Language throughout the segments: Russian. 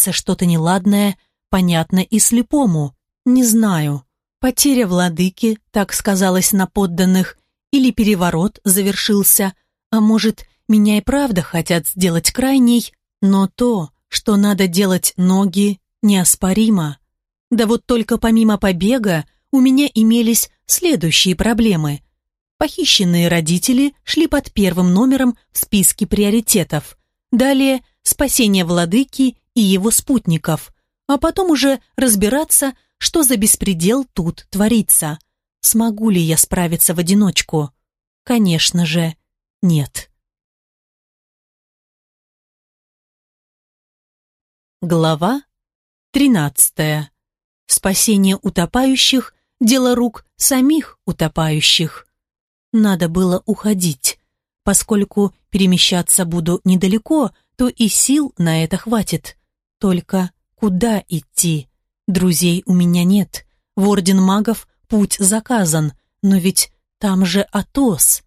творится что-то неладное, понятно и слепому. Не знаю, потеря владыки, так сказалось на подданных, или переворот завершился, а может, меня и правда хотят сделать крайней, но то, что надо делать ноги, неоспоримо. Да вот только помимо побега у меня имелись следующие проблемы. Похищенные родители шли под первым номером в списке приоритетов. Далее спасение владыки и его спутников, а потом уже разбираться, что за беспредел тут творится. Смогу ли я справиться в одиночку? Конечно же, нет. Глава тринадцатая. Спасение утопающих – дело рук самих утопающих. Надо было уходить. Поскольку перемещаться буду недалеко, то и сил на это хватит. Только куда идти? Друзей у меня нет. В Орден магов путь заказан, но ведь там же Атос.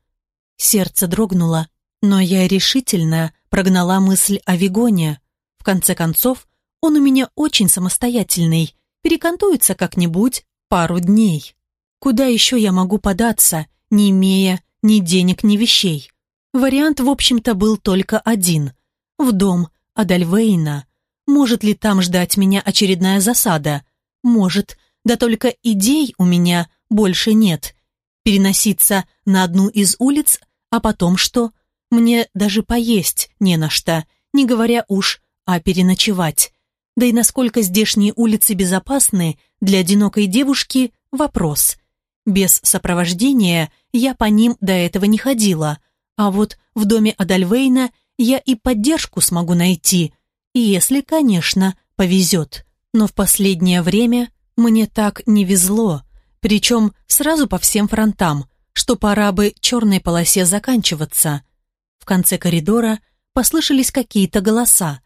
Сердце дрогнуло, но я решительно прогнала мысль о Вигоне. В конце концов, он у меня очень самостоятельный, перекантуется как-нибудь пару дней. Куда еще я могу податься, не имея ни денег, ни вещей? Вариант, в общем-то, был только один. В дом Адальвейна. Может ли там ждать меня очередная засада? Может, да только идей у меня больше нет. Переноситься на одну из улиц, а потом что? Мне даже поесть не на что, не говоря уж о переночевать. Да и насколько здешние улицы безопасны для одинокой девушки – вопрос. Без сопровождения я по ним до этого не ходила, а вот в доме Адальвейна я и поддержку смогу найти, если, конечно, повезет. Но в последнее время мне так не везло, причем сразу по всем фронтам, что пора бы черной полосе заканчиваться. В конце коридора послышались какие-то голоса,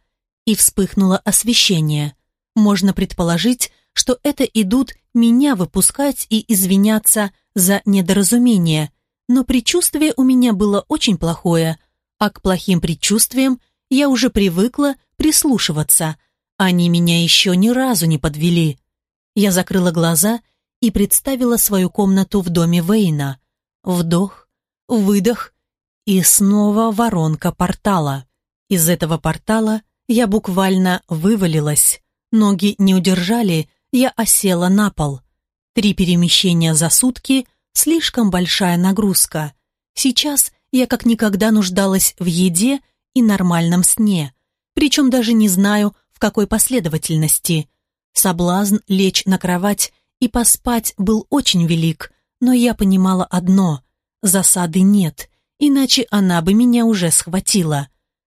и вспыхнуло освещение. Можно предположить, что это идут меня выпускать и извиняться за недоразумение, но предчувствие у меня было очень плохое, а к плохим предчувствиям я уже привыкла прислушиваться. Они меня еще ни разу не подвели. Я закрыла глаза и представила свою комнату в доме Вейна. Вдох, выдох и снова воронка портала. Из этого портала я буквально вывалилась. Ноги не удержали, я осела на пол. Три перемещения за сутки – слишком большая нагрузка. Сейчас я как никогда нуждалась в еде и нормальном сне. Причем даже не знаю, в какой последовательности. Соблазн лечь на кровать и поспать был очень велик, но я понимала одно – засады нет, иначе она бы меня уже схватила.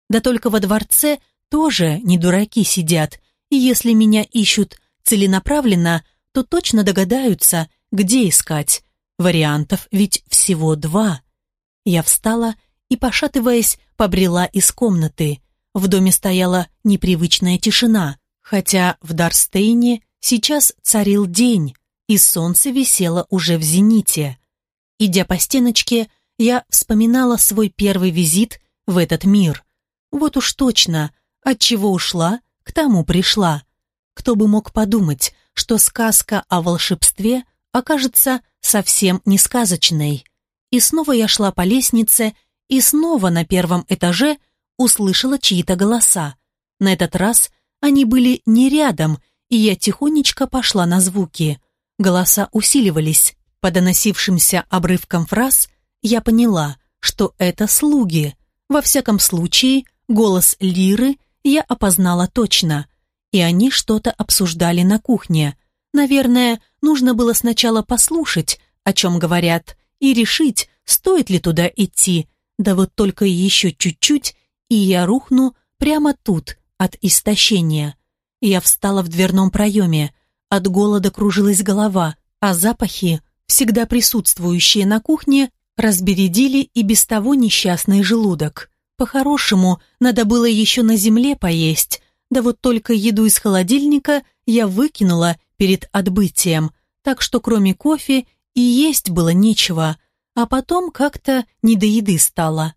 Да только во дворце – тоже не дураки сидят, и если меня ищут целенаправленно, то точно догадаются, где искать. Вариантов ведь всего два. Я встала и, пошатываясь, побрела из комнаты. В доме стояла непривычная тишина, хотя в Дарстейне сейчас царил день, и солнце висело уже в зените. Идя по стеночке, я вспоминала свой первый визит в этот мир. Вот уж точно, от чего ушла, к тому пришла. Кто бы мог подумать, что сказка о волшебстве окажется совсем не сказочной. И снова я шла по лестнице, и снова на первом этаже услышала чьи-то голоса. На этот раз они были не рядом, и я тихонечко пошла на звуки. Голоса усиливались. По доносившимся обрывкам фраз я поняла, что это слуги. Во всяком случае, голос Лиры я опознала точно. И они что-то обсуждали на кухне. Наверное, нужно было сначала послушать, о чем говорят, и решить, стоит ли туда идти. Да вот только еще чуть-чуть, и я рухну прямо тут, от истощения. Я встала в дверном проеме. От голода кружилась голова, а запахи, всегда присутствующие на кухне, разбередили и без того несчастный желудок. По-хорошему, надо было еще на земле поесть, да вот только еду из холодильника я выкинула перед отбытием, так что кроме кофе и есть было нечего, а потом как-то не до еды стало.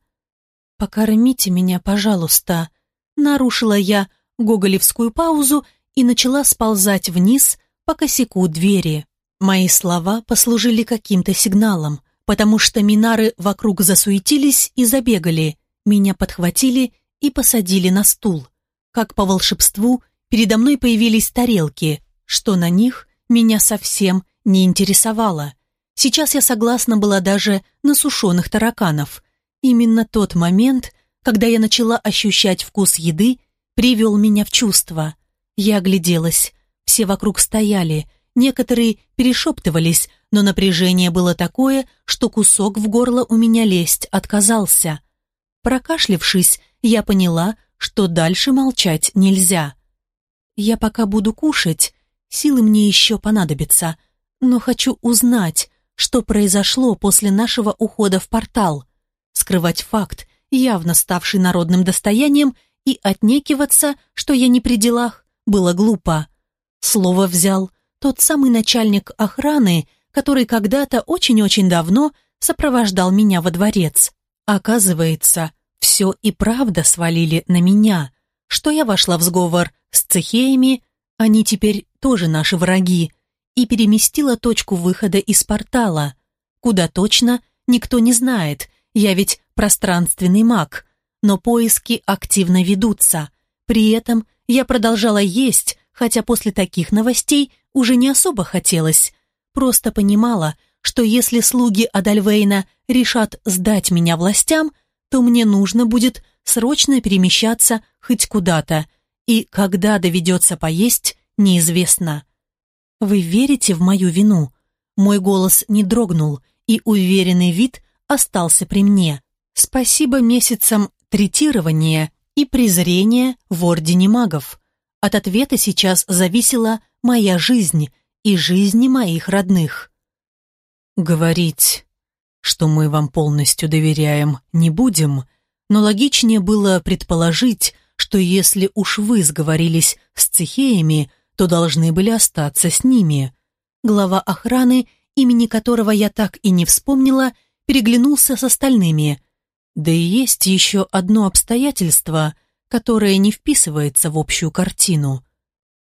«Покормите меня, пожалуйста», — нарушила я гоголевскую паузу и начала сползать вниз по косяку двери. Мои слова послужили каким-то сигналом, потому что минары вокруг засуетились и забегали, меня подхватили и посадили на стул. Как по волшебству, передо мной появились тарелки, что на них меня совсем не интересовало. Сейчас я согласна была даже на сушеных тараканов. Именно тот момент, когда я начала ощущать вкус еды, привел меня в чувство. Я огляделась. Все вокруг стояли, некоторые перешептывались, но напряжение было такое, что кусок в горло у меня лезть отказался. Прокашлившись, я поняла, что дальше молчать нельзя. Я пока буду кушать, силы мне еще понадобятся, но хочу узнать, что произошло после нашего ухода в портал. Скрывать факт, явно ставший народным достоянием, и отнекиваться, что я не при делах, было глупо. Слово взял тот самый начальник охраны, который когда-то очень-очень давно сопровождал меня во дворец. Оказывается, все и правда свалили на меня, что я вошла в сговор с цехеями, они теперь тоже наши враги, и переместила точку выхода из портала. Куда точно, никто не знает, я ведь пространственный маг, но поиски активно ведутся. При этом я продолжала есть, хотя после таких новостей уже не особо хотелось. Просто понимала, что если слуги Адальвейна решат сдать меня властям, то мне нужно будет срочно перемещаться хоть куда-то, и когда доведется поесть, неизвестно. «Вы верите в мою вину?» Мой голос не дрогнул, и уверенный вид остался при мне. Спасибо месяцам третирования и презрения в Ордене магов. От ответа сейчас зависела моя жизнь и жизни моих родных. Говорить, что мы вам полностью доверяем, не будем, но логичнее было предположить, что если уж вы сговорились с цехеями, то должны были остаться с ними. Глава охраны, имени которого я так и не вспомнила, переглянулся с остальными. Да и есть еще одно обстоятельство, которое не вписывается в общую картину.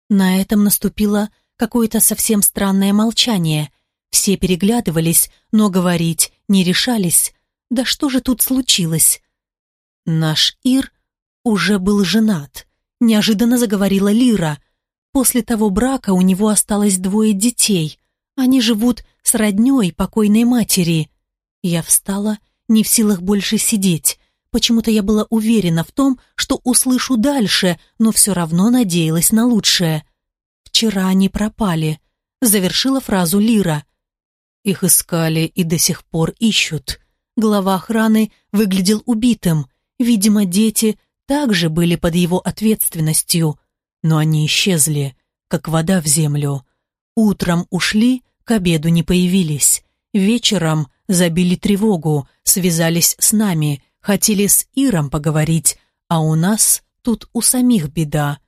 На этом наступило какое-то совсем странное молчание. Все переглядывались, но говорить не решались. Да что же тут случилось? Наш Ир уже был женат. Неожиданно заговорила Лира — После того брака у него осталось двое детей. Они живут с роднёй покойной матери. Я встала, не в силах больше сидеть. Почему-то я была уверена в том, что услышу дальше, но все равно надеялась на лучшее. «Вчера они пропали», — завершила фразу Лира. Их искали и до сих пор ищут. Глава охраны выглядел убитым. Видимо, дети также были под его ответственностью но они исчезли, как вода в землю. Утром ушли, к обеду не появились. Вечером забили тревогу, связались с нами, хотели с Иром поговорить, а у нас тут у самих беда.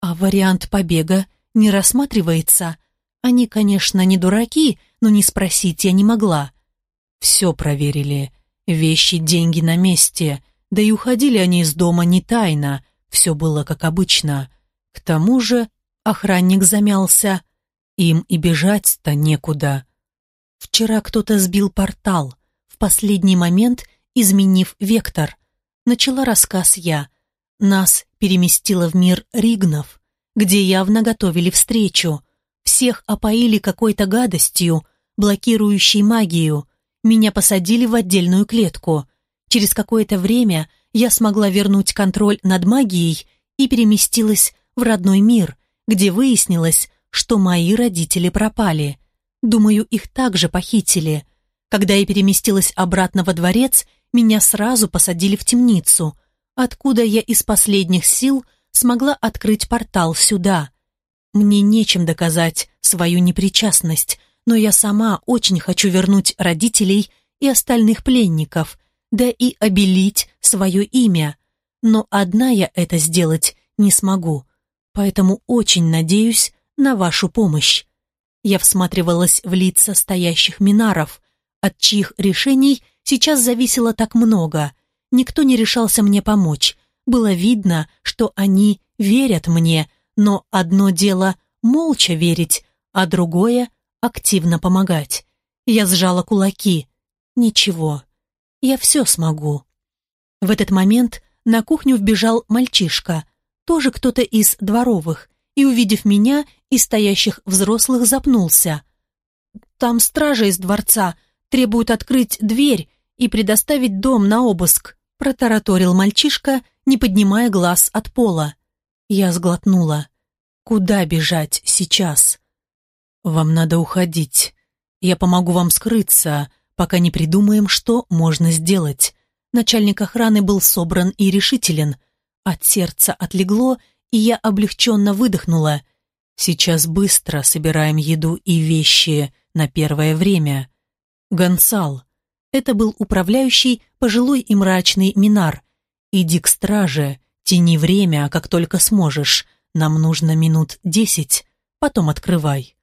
А вариант побега не рассматривается. Они, конечно, не дураки, но не спросить я не могла. Все проверили. Вещи, деньги на месте. Да и уходили они из дома не тайно. Все было как обычно. К тому же охранник замялся. Им и бежать-то некуда. Вчера кто-то сбил портал, в последний момент изменив вектор. Начала рассказ я. Нас переместило в мир Ригнов, где явно готовили встречу. Всех опоили какой-то гадостью, блокирующей магию. Меня посадили в отдельную клетку. Через какое-то время я смогла вернуть контроль над магией и переместилась в родной мир, где выяснилось, что мои родители пропали. Думаю, их также похитили. Когда я переместилась обратно во дворец, меня сразу посадили в темницу, откуда я из последних сил смогла открыть портал сюда. Мне нечем доказать свою непричастность, но я сама очень хочу вернуть родителей и остальных пленников, да и обелить свое имя. Но одна я это сделать не смогу поэтому очень надеюсь на вашу помощь. Я всматривалась в лица стоящих минаров, от чьих решений сейчас зависело так много. Никто не решался мне помочь. Было видно, что они верят мне, но одно дело молча верить, а другое — активно помогать. Я сжала кулаки. Ничего, я все смогу. В этот момент на кухню вбежал мальчишка, тоже кто-то из дворовых, и, увидев меня и стоящих взрослых, запнулся. «Там стража из дворца, требуют открыть дверь и предоставить дом на обыск», протараторил мальчишка, не поднимая глаз от пола. Я сглотнула. «Куда бежать сейчас?» «Вам надо уходить. Я помогу вам скрыться, пока не придумаем, что можно сделать». Начальник охраны был собран и решителен. От сердца отлегло, и я облегченно выдохнула. «Сейчас быстро собираем еду и вещи на первое время». Гонсал. Это был управляющий, пожилой и мрачный Минар. «Иди к страже, тяни время, как только сможешь. Нам нужно минут десять, потом открывай».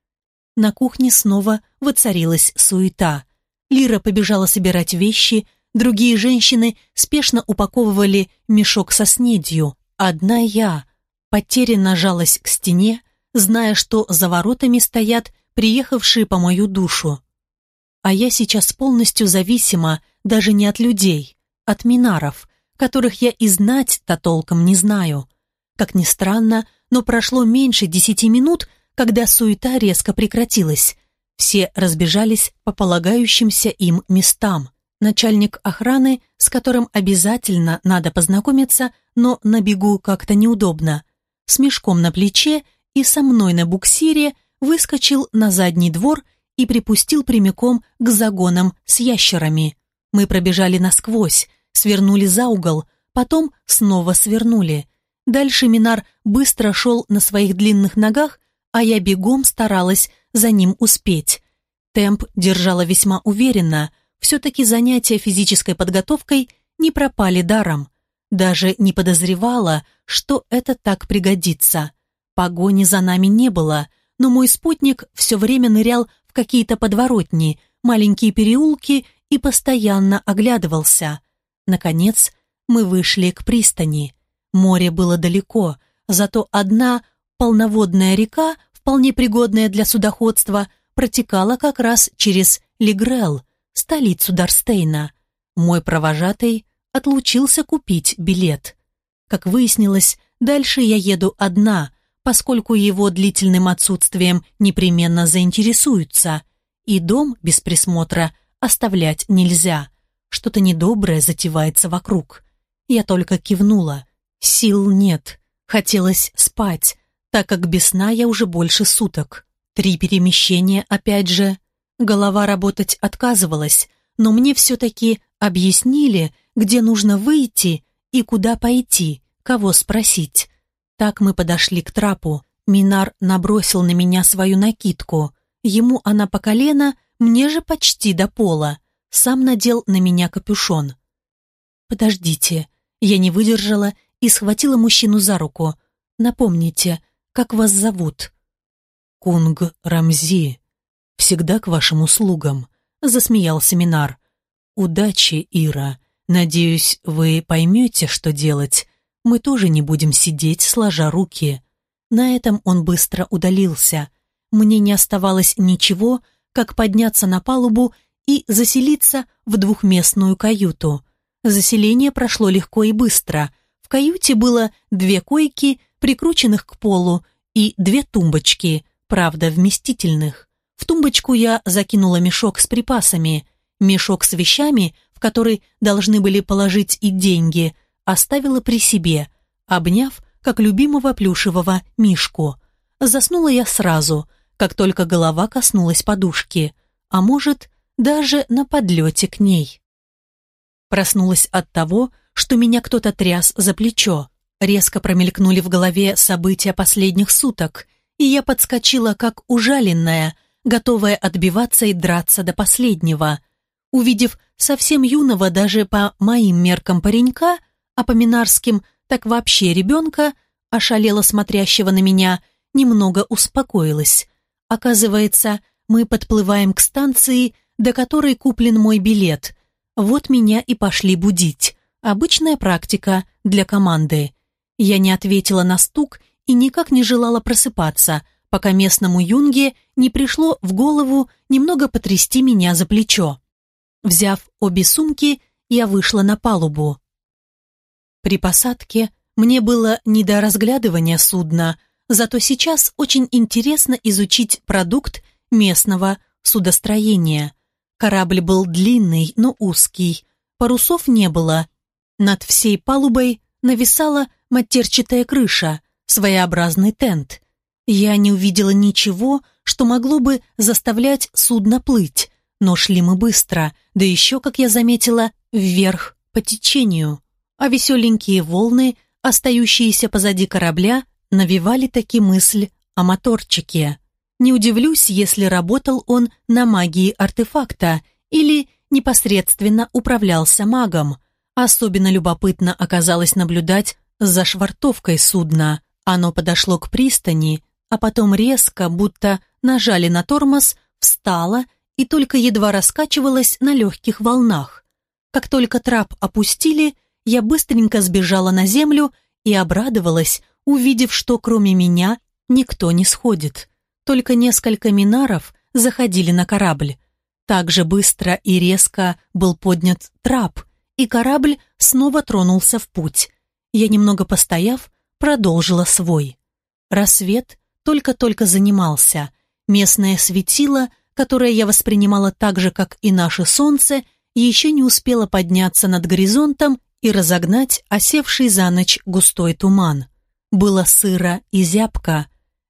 На кухне снова воцарилась суета. Лира побежала собирать вещи, другие женщины спешно упаковывали мешок со снедью. Одна я потерянно жалась к стене, зная, что за воротами стоят приехавшие по мою душу. А я сейчас полностью зависима даже не от людей, от минаров, которых я и знать-то толком не знаю. Как ни странно, но прошло меньше десяти минут, когда суета резко прекратилась. Все разбежались по полагающимся им местам. Начальник охраны, с которым обязательно надо познакомиться, но на бегу как-то неудобно, с мешком на плече и со мной на буксире выскочил на задний двор и припустил прямиком к загонам с ящерами. Мы пробежали насквозь, свернули за угол, потом снова свернули. Дальше Минар быстро шел на своих длинных ногах, а я бегом старалась за ним успеть. Темп держала весьма уверенно, все-таки занятия физической подготовкой не пропали даром. Даже не подозревала, что это так пригодится. Погони за нами не было, но мой спутник все время нырял в какие-то подворотни, маленькие переулки и постоянно оглядывался. Наконец, мы вышли к пристани. Море было далеко, зато одна полноводная река, вполне пригодная для судоходства, протекала как раз через Лигрел, столицу Дарстейна. Мой провожатый отлучился купить билет. Как выяснилось, дальше я еду одна, поскольку его длительным отсутствием непременно заинтересуются, и дом без присмотра оставлять нельзя. Что-то недоброе затевается вокруг. Я только кивнула. Сил нет. Хотелось спать, так как без сна я уже больше суток. Три перемещения, опять же. Голова работать отказывалась, но мне все-таки объяснили, где нужно выйти и куда пойти, кого спросить. Так мы подошли к трапу. Минар набросил на меня свою накидку. Ему она по колено, мне же почти до пола. Сам надел на меня капюшон. «Подождите». Я не выдержала и схватила мужчину за руку. «Напомните, как вас зовут?» «Кунг Рамзи. Всегда к вашим услугам», — засмеялся Минар. «Удачи, Ира. Надеюсь, вы поймете, что делать. Мы тоже не будем сидеть, сложа руки». На этом он быстро удалился. Мне не оставалось ничего, как подняться на палубу и заселиться в двухместную каюту. Заселение прошло легко и быстро. В каюте было две койки, прикрученных к полу, и две тумбочки, правда, вместительных. В тумбочку я закинула мешок с припасами, мешок с вещами, в который должны были положить и деньги, оставила при себе, обняв, как любимого плюшевого мишку. Заснула я сразу, как только голова коснулась подушки, а может, даже на подлете к ней. Проснулась от того, что меня кто-то тряс за плечо. Резко промелькнули в голове события последних суток, и я подскочила, как ужаленная, готовая отбиваться и драться до последнего. Увидев совсем юного даже по моим меркам паренька, а по минарским так вообще ребенка, ошалело смотрящего на меня, немного успокоилась. Оказывается, мы подплываем к станции, до которой куплен мой билет. Вот меня и пошли будить. Обычная практика для команды. Я не ответила на стук и никак не желала просыпаться, пока местному юнге не пришло в голову немного потрясти меня за плечо. Взяв обе сумки, я вышла на палубу. При посадке мне было не до разглядывания судна, зато сейчас очень интересно изучить продукт местного судостроения. Корабль был длинный, но узкий, парусов не было. Над всей палубой нависала матерчатая крыша, своеобразный тент. Я не увидела ничего, что могло бы заставлять судно плыть, но шли мы быстро, да еще, как я заметила, вверх по течению. А веселенькие волны, остающиеся позади корабля, навевали таки мысль о моторчике. Не удивлюсь, если работал он на магии артефакта или непосредственно управлялся магом. Особенно любопытно оказалось наблюдать за швартовкой судна. Оно подошло к пристани, а потом резко, будто нажали на тормоз, встало и только едва раскачивалось на легких волнах. Как только трап опустили, я быстренько сбежала на землю и обрадовалась, увидев, что кроме меня никто не сходит. Только несколько минаров заходили на корабль. Так же быстро и резко был поднят трап, и корабль снова тронулся в путь. Я, немного постояв, продолжила свой. Рассвет только-только занимался. Местное светило, которое я воспринимала так же, как и наше солнце, еще не успело подняться над горизонтом и разогнать осевший за ночь густой туман. Было сыро и зябко,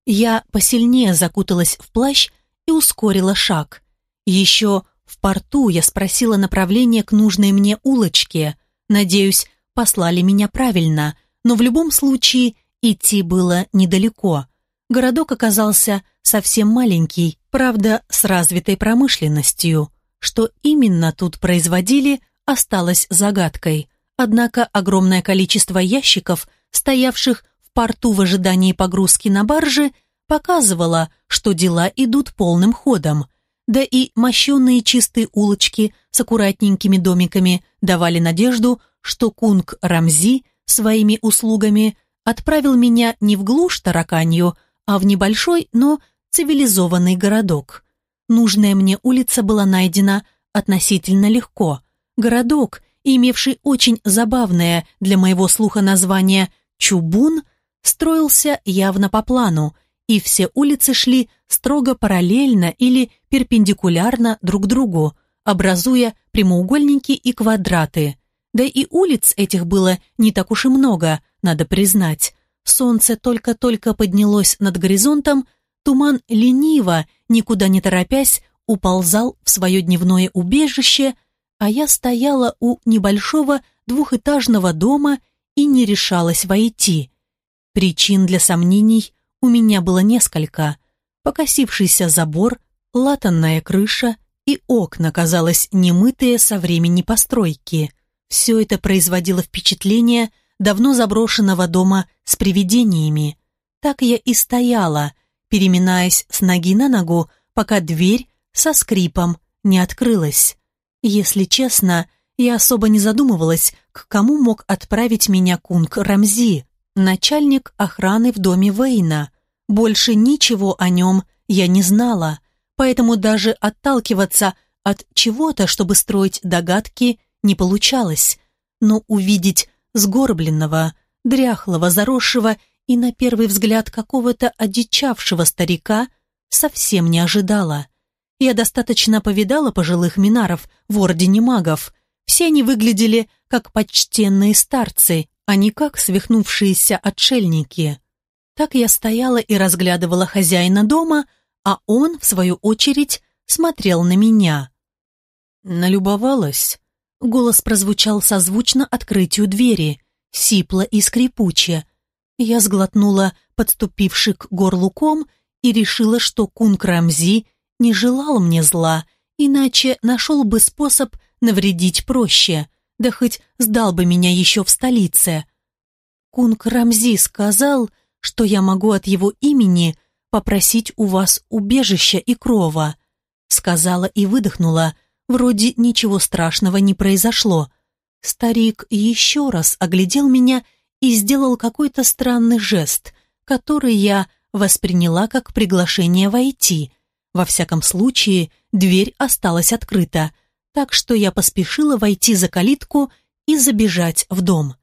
я посильнее закуталась в плащ и ускорила шаг. Еще в порту я спросила направление к нужной мне улочке. Надеюсь, послали меня правильно, но в любом случае идти было недалеко. Городок оказался совсем маленький, правда, с развитой промышленностью. Что именно тут производили, осталось загадкой. Однако огромное количество ящиков, стоявших порту в ожидании погрузки на баржи показывала, что дела идут полным ходом. Да и мощенные чистые улочки с аккуратненькими домиками давали надежду, что кунг Рамзи своими услугами отправил меня не в глушь тараканью, а в небольшой, но цивилизованный городок. Нужная мне улица была найдена относительно легко. Городок, имевший очень забавное для моего слуха название «Чубун», строился явно по плану, и все улицы шли строго параллельно или перпендикулярно друг другу, образуя прямоугольники и квадраты. Да и улиц этих было не так уж и много, надо признать. Солнце только-только поднялось над горизонтом, туман лениво, никуда не торопясь, уползал в свое дневное убежище, а я стояла у небольшого двухэтажного дома и не решалась войти. Причин для сомнений у меня было несколько. Покосившийся забор, латанная крыша и окна, казалось, немытые со времени постройки. Все это производило впечатление давно заброшенного дома с привидениями. Так я и стояла, переминаясь с ноги на ногу, пока дверь со скрипом не открылась. Если честно, я особо не задумывалась, к кому мог отправить меня кунг Рамзи начальник охраны в доме Вейна. Больше ничего о нем я не знала, поэтому даже отталкиваться от чего-то, чтобы строить догадки, не получалось. Но увидеть сгорбленного, дряхлого, заросшего и на первый взгляд какого-то одичавшего старика совсем не ожидала. Я достаточно повидала пожилых минаров в Ордене магов. Все они выглядели как почтенные старцы, а не как свихнувшиеся отшельники. Так я стояла и разглядывала хозяина дома, а он, в свою очередь, смотрел на меня. Налюбовалась. Голос прозвучал созвучно открытию двери, сипло и скрипуче. Я сглотнула подступивший к горлу ком и решила, что кунг Рамзи не желал мне зла, иначе нашел бы способ навредить проще да хоть сдал бы меня еще в столице. Кунг Рамзи сказал, что я могу от его имени попросить у вас убежища и крова. Сказала и выдохнула, вроде ничего страшного не произошло. Старик еще раз оглядел меня и сделал какой-то странный жест, который я восприняла как приглашение войти. Во всяком случае, дверь осталась открыта, так что я поспешила войти за калитку и забежать в дом.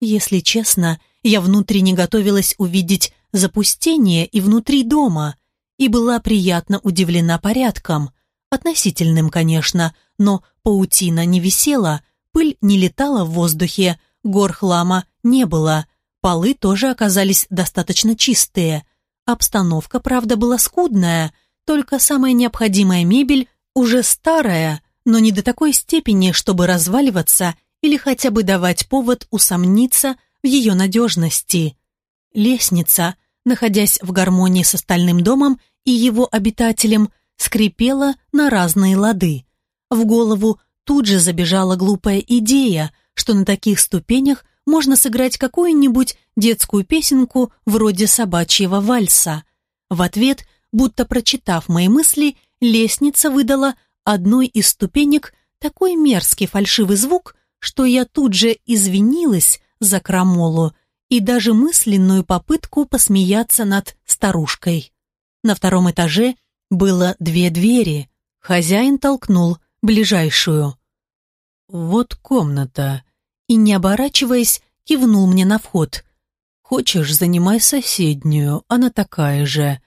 Если честно, я внутренне готовилась увидеть запустение и внутри дома, и была приятно удивлена порядком, относительным, конечно, но паутина не висела, пыль не летала в воздухе, гор хлама не было, полы тоже оказались достаточно чистые. Обстановка, правда, была скудная, только самая необходимая мебель уже старая, но не до такой степени, чтобы разваливаться или хотя бы давать повод усомниться в ее надежности. Лестница, находясь в гармонии с остальным домом и его обитателем, скрипела на разные лады. В голову тут же забежала глупая идея, что на таких ступенях можно сыграть какую-нибудь детскую песенку вроде собачьего вальса. В ответ, будто прочитав мои мысли, лестница выдала одной из ступенек такой мерзкий фальшивый звук, что я тут же извинилась за крамолу и даже мысленную попытку посмеяться над старушкой. На втором этаже было две двери. Хозяин толкнул ближайшую. «Вот комната», и, не оборачиваясь, кивнул мне на вход. «Хочешь, занимай соседнюю, она такая же.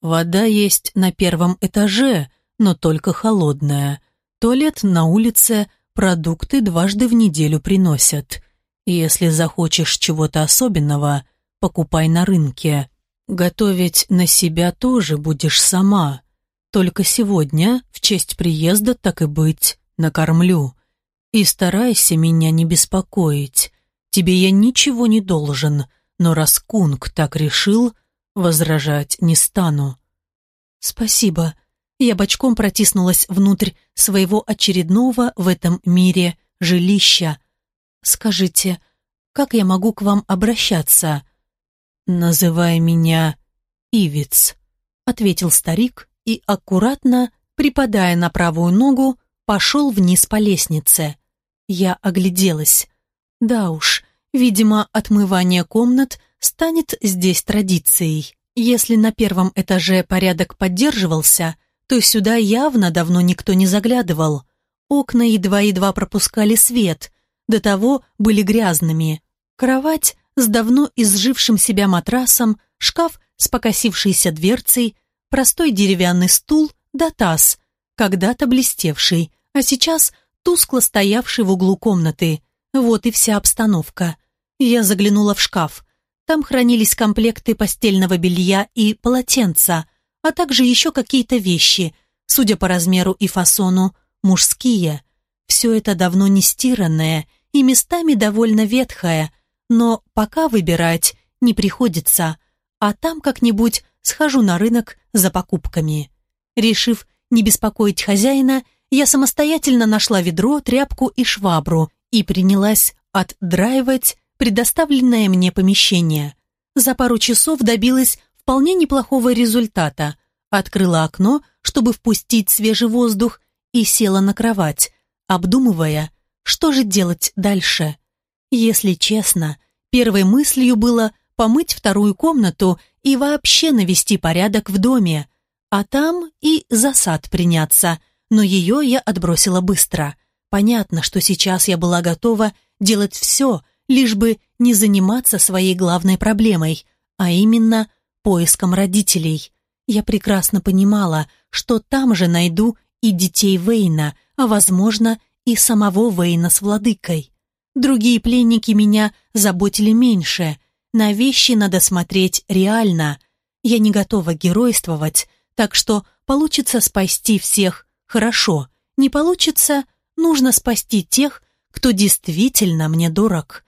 Вода есть на первом этаже, но только холодная. Туалет на улице, продукты дважды в неделю приносят. Если захочешь чего-то особенного, покупай на рынке. Готовить на себя тоже будешь сама. Только сегодня, в честь приезда, так и быть, накормлю. И старайся меня не беспокоить. Тебе я ничего не должен, но раз Кунг так решил, возражать не стану. Спасибо. Я бочком протиснулась внутрь своего очередного в этом мире жилища. Скажите, как я могу к вам обращаться? Называй меня Ивиц, ответил старик и аккуратно, припадая на правую ногу, пошел вниз по лестнице. Я огляделась. Да уж, видимо, отмывание комнат станет здесь традицией. Если на первом этаже порядок поддерживался, то сюда явно давно никто не заглядывал. Окна едва-едва пропускали свет, до того были грязными. Кровать с давно изжившим себя матрасом, шкаф с покосившейся дверцей, простой деревянный стул да таз, когда-то блестевший, а сейчас тускло стоявший в углу комнаты. Вот и вся обстановка. Я заглянула в шкаф. Там хранились комплекты постельного белья и полотенца, а также еще какие-то вещи, судя по размеру и фасону, мужские. Все это давно не стиранное и местами довольно ветхое, но пока выбирать не приходится, а там как-нибудь схожу на рынок за покупками. Решив не беспокоить хозяина, я самостоятельно нашла ведро, тряпку и швабру и принялась отдраивать предоставленное мне помещение. За пару часов добилась вполне неплохого результата. Открыла окно, чтобы впустить свежий воздух, и села на кровать, обдумывая, что же делать дальше. Если честно, первой мыслью было помыть вторую комнату и вообще навести порядок в доме, а там и засад приняться, но ее я отбросила быстро. Понятно, что сейчас я была готова делать все, лишь бы не заниматься своей главной проблемой, а именно поиском родителей. Я прекрасно понимала, что там же найду и детей Вейна, а, возможно, и самого Вейна с владыкой. Другие пленники меня заботили меньше. На вещи надо смотреть реально. Я не готова геройствовать, так что получится спасти всех Хорошо, не получится, нужно спасти тех, кто действительно мне дорог.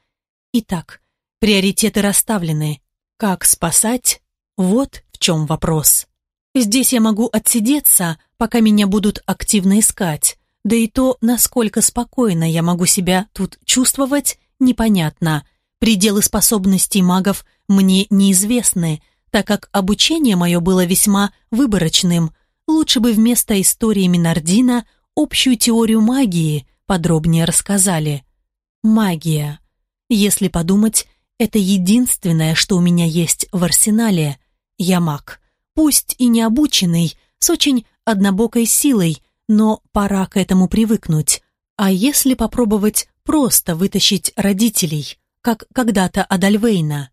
Итак, приоритеты расставлены. Как спасать? Вот в чем вопрос. Здесь я могу отсидеться, пока меня будут активно искать. Да и то, насколько спокойно я могу себя тут чувствовать, непонятно. Пределы способностей магов мне неизвестны, так как обучение мое было весьма выборочным, Лучше бы вместо истории Минардина общую теорию магии подробнее рассказали. Магия. Если подумать, Это единственное, что у меня есть в арсенале. Я маг. Пусть и не обученный, с очень однобокой силой, но пора к этому привыкнуть. А если попробовать просто вытащить родителей, как когда-то Адальвейна?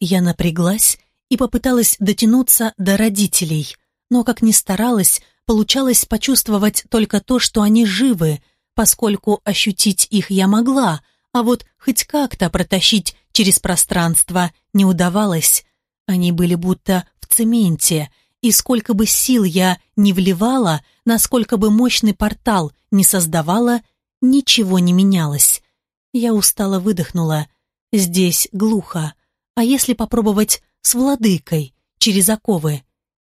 Я напряглась и попыталась дотянуться до родителей, но, как ни старалась, получалось почувствовать только то, что они живы, поскольку ощутить их я могла, а вот хоть как-то протащить через пространство не удавалось. Они были будто в цементе, и сколько бы сил я не вливала, насколько бы мощный портал не создавала, ничего не менялось. Я устало выдохнула. Здесь глухо. А если попробовать с владыкой, через оковы?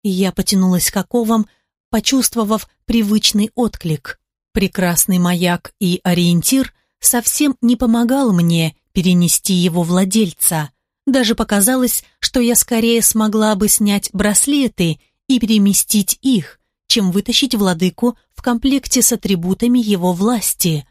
Я потянулась к оковам, почувствовав привычный отклик. Прекрасный маяк и ориентир совсем не помогал мне перенести его владельца. Даже показалось, что я скорее смогла бы снять браслеты и переместить их, чем вытащить владыку в комплекте с атрибутами его власти.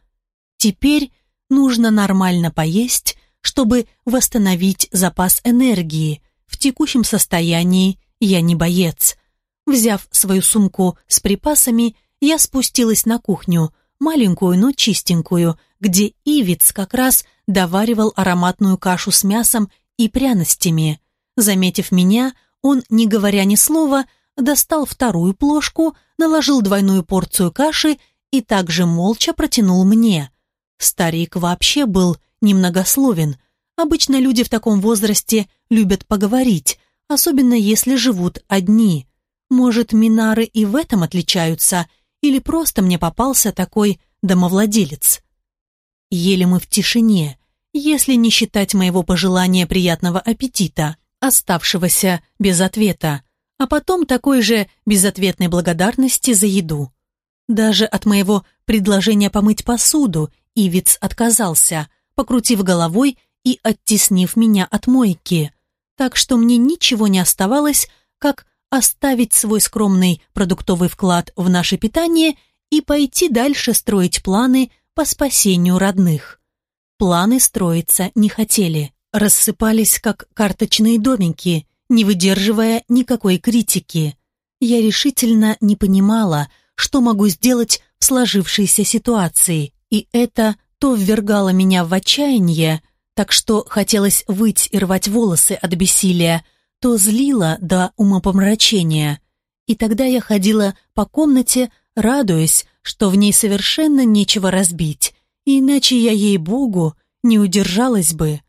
Теперь нужно нормально поесть, чтобы восстановить запас энергии. В текущем состоянии я не боец. Взяв свою сумку с припасами, я спустилась на кухню, маленькую, но чистенькую, где Ивиц как раз доваривал ароматную кашу с мясом и пряностями. Заметив меня, он, не говоря ни слова, достал вторую плошку, наложил двойную порцию каши и также молча протянул мне. Старик вообще был немногословен. Обычно люди в таком возрасте любят поговорить, особенно если живут одни. Может, минары и в этом отличаются, или просто мне попался такой домовладелец. Ели мы в тишине, если не считать моего пожелания приятного аппетита, оставшегося без ответа а потом такой же безответной благодарности за еду. Даже от моего предложения помыть посуду Ивиц отказался, покрутив головой и оттеснив меня от мойки. Так что мне ничего не оставалось, как оставить свой скромный продуктовый вклад в наше питание и пойти дальше строить планы по спасению родных. Планы строиться не хотели, рассыпались как карточные домики – не выдерживая никакой критики. Я решительно не понимала, что могу сделать в сложившейся ситуации, и это то ввергало меня в отчаяние, так что хотелось выть и рвать волосы от бессилия, то злило до умопомрачения. И тогда я ходила по комнате, радуясь, что в ней совершенно нечего разбить, иначе я, ей-богу, не удержалась бы.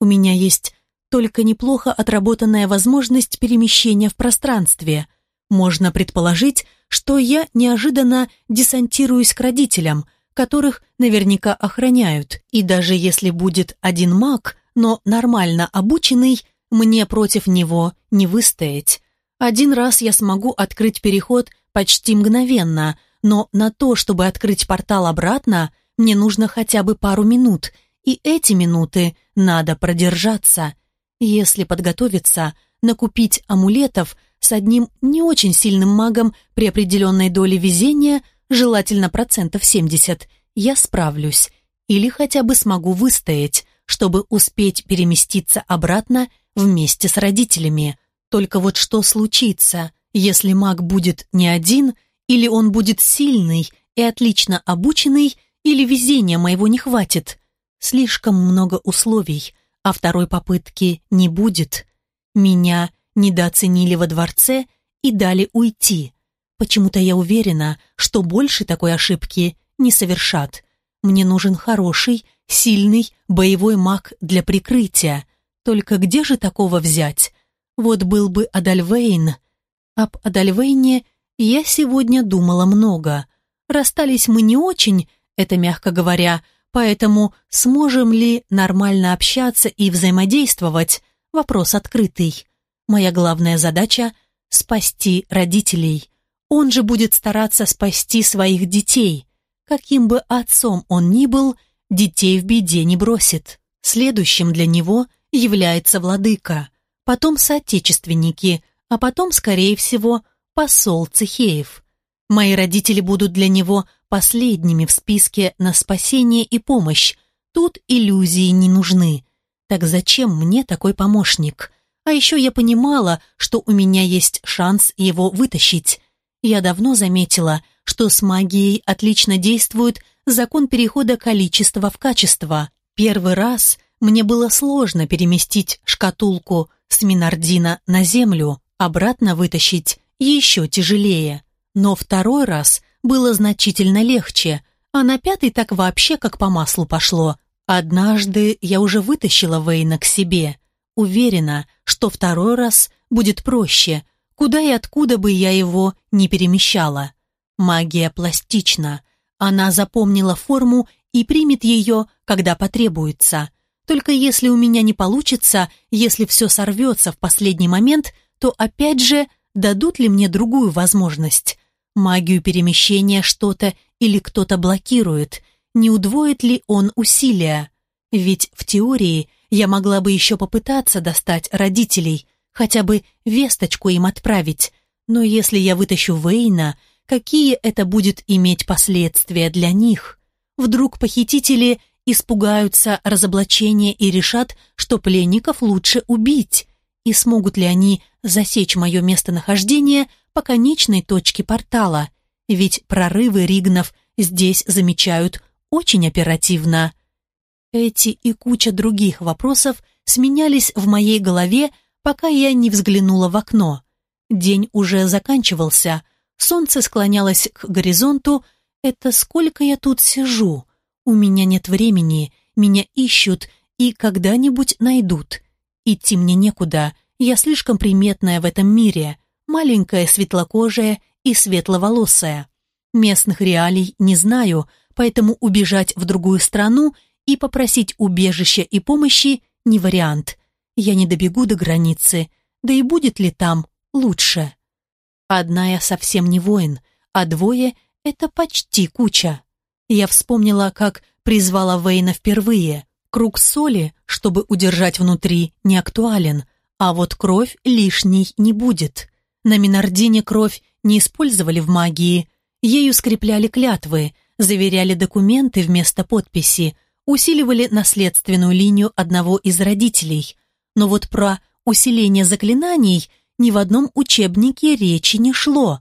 У меня есть только неплохо отработанная возможность перемещения в пространстве. Можно предположить, что я неожиданно десантируюсь к родителям, которых наверняка охраняют, и даже если будет один маг, но нормально обученный, мне против него не выстоять. Один раз я смогу открыть переход почти мгновенно, но на то, чтобы открыть портал обратно, мне нужно хотя бы пару минут, и эти минуты надо продержаться. Если подготовиться, накупить амулетов с одним не очень сильным магом при определенной доле везения, желательно процентов 70, я справлюсь. Или хотя бы смогу выстоять, чтобы успеть переместиться обратно вместе с родителями. Только вот что случится, если маг будет не один, или он будет сильный и отлично обученный, или везения моего не хватит. Слишком много условий, а второй попытки не будет. Меня недооценили во дворце и дали уйти. Почему-то я уверена, что больше такой ошибки не совершат. Мне нужен хороший, сильный, боевой маг для прикрытия. Только где же такого взять? Вот был бы Адальвейн. Об Адальвейне я сегодня думала много. Расстались мы не очень, это мягко говоря, Поэтому сможем ли нормально общаться и взаимодействовать – вопрос открытый. Моя главная задача – спасти родителей. Он же будет стараться спасти своих детей. Каким бы отцом он ни был, детей в беде не бросит. Следующим для него является владыка, потом соотечественники, а потом, скорее всего, посол Цехеев. Мои родители будут для него последними в списке на спасение и помощь. Тут иллюзии не нужны. Так зачем мне такой помощник? А еще я понимала, что у меня есть шанс его вытащить. Я давно заметила, что с магией отлично действует закон перехода количества в качество. Первый раз мне было сложно переместить шкатулку с Минардина на землю, обратно вытащить еще тяжелее. Но второй раз было значительно легче, а на пятый так вообще как по маслу пошло. Однажды я уже вытащила Вейна к себе. Уверена, что второй раз будет проще, куда и откуда бы я его не перемещала. Магия пластична. Она запомнила форму и примет ее, когда потребуется. Только если у меня не получится, если все сорвется в последний момент, то опять же дадут ли мне другую возможность? Магию перемещения что-то или кто-то блокирует, не удвоит ли он усилия? Ведь в теории я могла бы еще попытаться достать родителей, хотя бы весточку им отправить, но если я вытащу Вейна, какие это будет иметь последствия для них? Вдруг похитители испугаются разоблачения и решат, что пленников лучше убить? И смогут ли они засечь мое местонахождение по конечной точке портала? Ведь прорывы Ригнов здесь замечают очень оперативно. Эти и куча других вопросов сменялись в моей голове, пока я не взглянула в окно. День уже заканчивался, солнце склонялось к горизонту. Это сколько я тут сижу? У меня нет времени, меня ищут и когда-нибудь найдут. Идти мне некуда, я слишком приметная в этом мире, маленькая, светлокожая и светловолосая. Местных реалий не знаю, поэтому убежать в другую страну и попросить убежища и помощи не вариант. Я не добегу до границы, да и будет ли там лучше. Одна я совсем не воин, а двое — это почти куча. Я вспомнила, как призвала Вейна впервые. Круг соли, чтобы удержать внутри, не актуален, а вот кровь лишней не будет. На Минардине кровь не использовали в магии, ею скрепляли клятвы — заверяли документы вместо подписи, усиливали наследственную линию одного из родителей. Но вот про усиление заклинаний ни в одном учебнике речи не шло.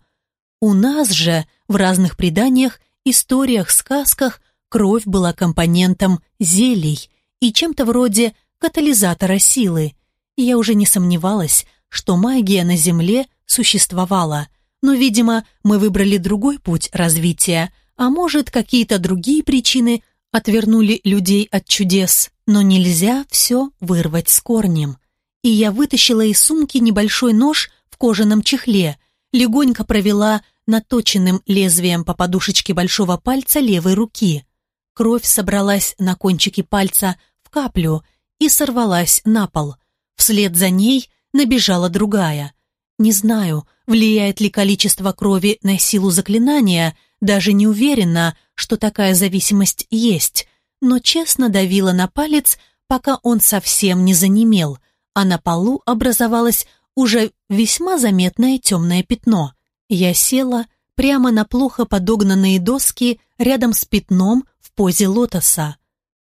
У нас же в разных преданиях, историях, сказках кровь была компонентом зелий и чем-то вроде катализатора силы. Я уже не сомневалась, что магия на Земле существовала, но, видимо, мы выбрали другой путь развития – а может, какие-то другие причины отвернули людей от чудес, но нельзя все вырвать с корнем. И я вытащила из сумки небольшой нож в кожаном чехле, легонько провела наточенным лезвием по подушечке большого пальца левой руки. Кровь собралась на кончике пальца каплю и сорвалась на пол. Вслед за ней набежала другая. Не знаю, влияет ли количество крови на силу заклинания, даже не уверена, что такая зависимость есть, но честно давила на палец, пока он совсем не занемел, а на полу образовалось уже весьма заметное темное пятно. Я села прямо на плохо подогнанные доски рядом с пятном в позе лотоса.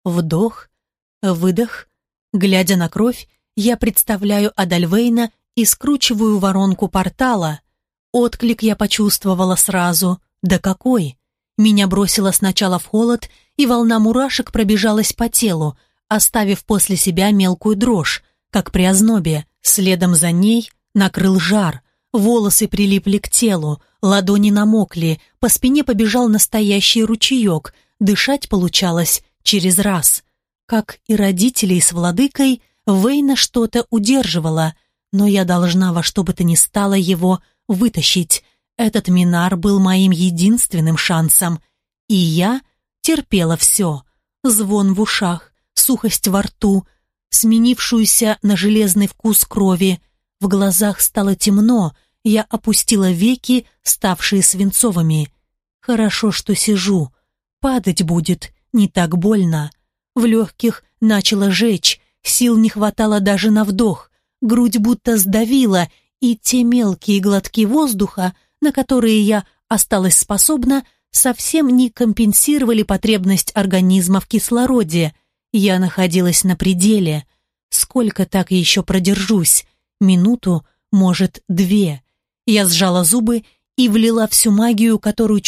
Вдох, выдох. Глядя на кровь, я представляю Адальвейна и скручиваю воронку портала. Отклик я почувствовала сразу. Да какой! Меня бросило сначала в холод, и волна мурашек пробежалась по телу, оставив после себя мелкую дрожь, как при ознобе. Следом за ней накрыл жар, волосы прилипли к телу, ладони намокли, по спине побежал настоящий ручеек, дышать получалось через раз. Как и родителей с владыкой, Вейна что-то удерживала, но я должна во что бы то ни стало его вытащить, этот Минар был моим единственным шансом, и я терпела все. Звон в ушах, сухость во рту, сменившуюся на железный вкус крови. В глазах стало темно, я опустила веки, ставшие свинцовыми. Хорошо, что сижу. Падать будет не так больно. В легких начало жечь, сил не хватало даже на вдох, грудь будто сдавила, и те мелкие глотки воздуха, на которые я осталась способна, совсем не компенсировали потребность организма в кислороде. Я находилась на пределе. Сколько так еще продержусь? Минуту, может, две. Я сжала зубы и влила всю магию, которую